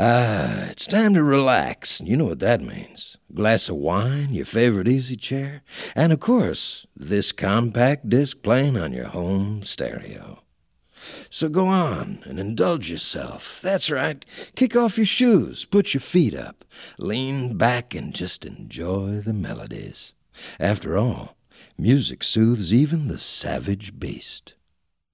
Ah, it's time to relax. You know what that means. A glass of wine, your favorite easy chair, and of course, this compact disc playing on your home stereo. So go on and indulge yourself. That's right. Kick off your shoes, put your feet up, lean back, and just enjoy the melodies. After all, music soothes even the savage beast.